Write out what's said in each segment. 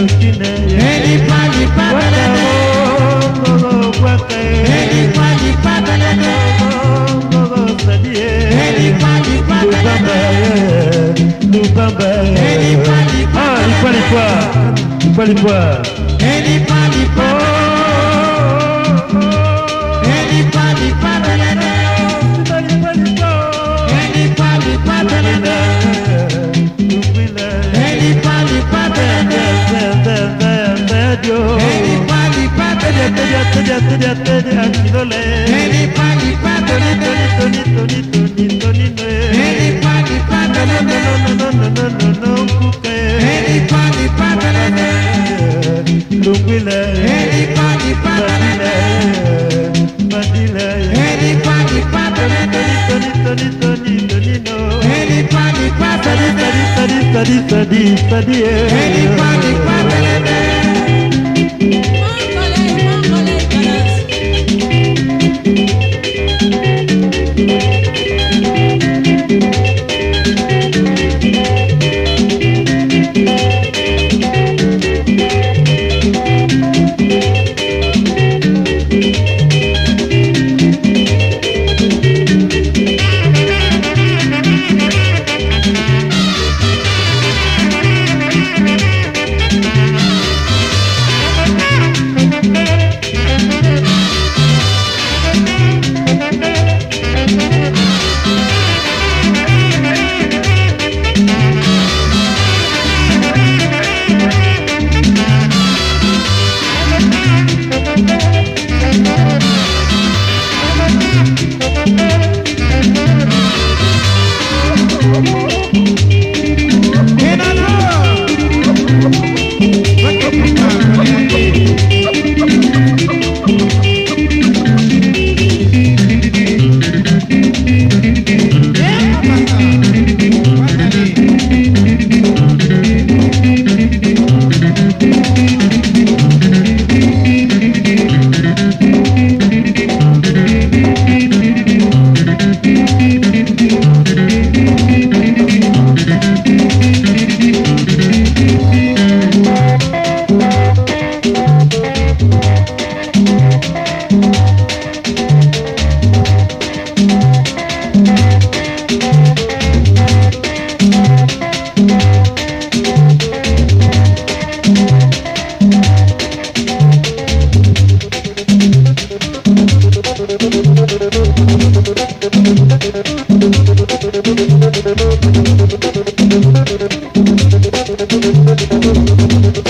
lubamba lubamba lubamba lubamba lubamba tójà tójà tójà tìlólè. Ẹni pa nípa tòní tòní tòní tòní tòní tòní lè. Ẹni pa nípa tòní tòní tòní tòní tòní kúkẹ́. Ẹni pa nípa tòní tòní lóngbìlẹ̀. Ẹni pa nípa tòní tòní madilẹ̀. Ẹni pa nípa tòní tòní tòní tòní tòní tòní lò. Ẹni pa nípa tòní tòní tòní tòní tòní tòní yẹ. Ẹni pa nípa. Thank you.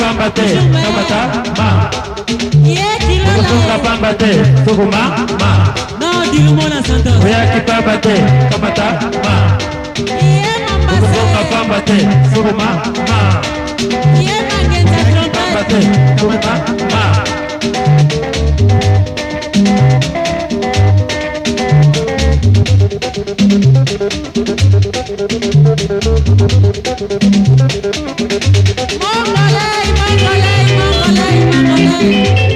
pamba te tokota ma tokosonga pamba te tokoma ma oyaki pamba te tokota ma tokosonga pamba te tokoma ma pamba te tokoma ma thank you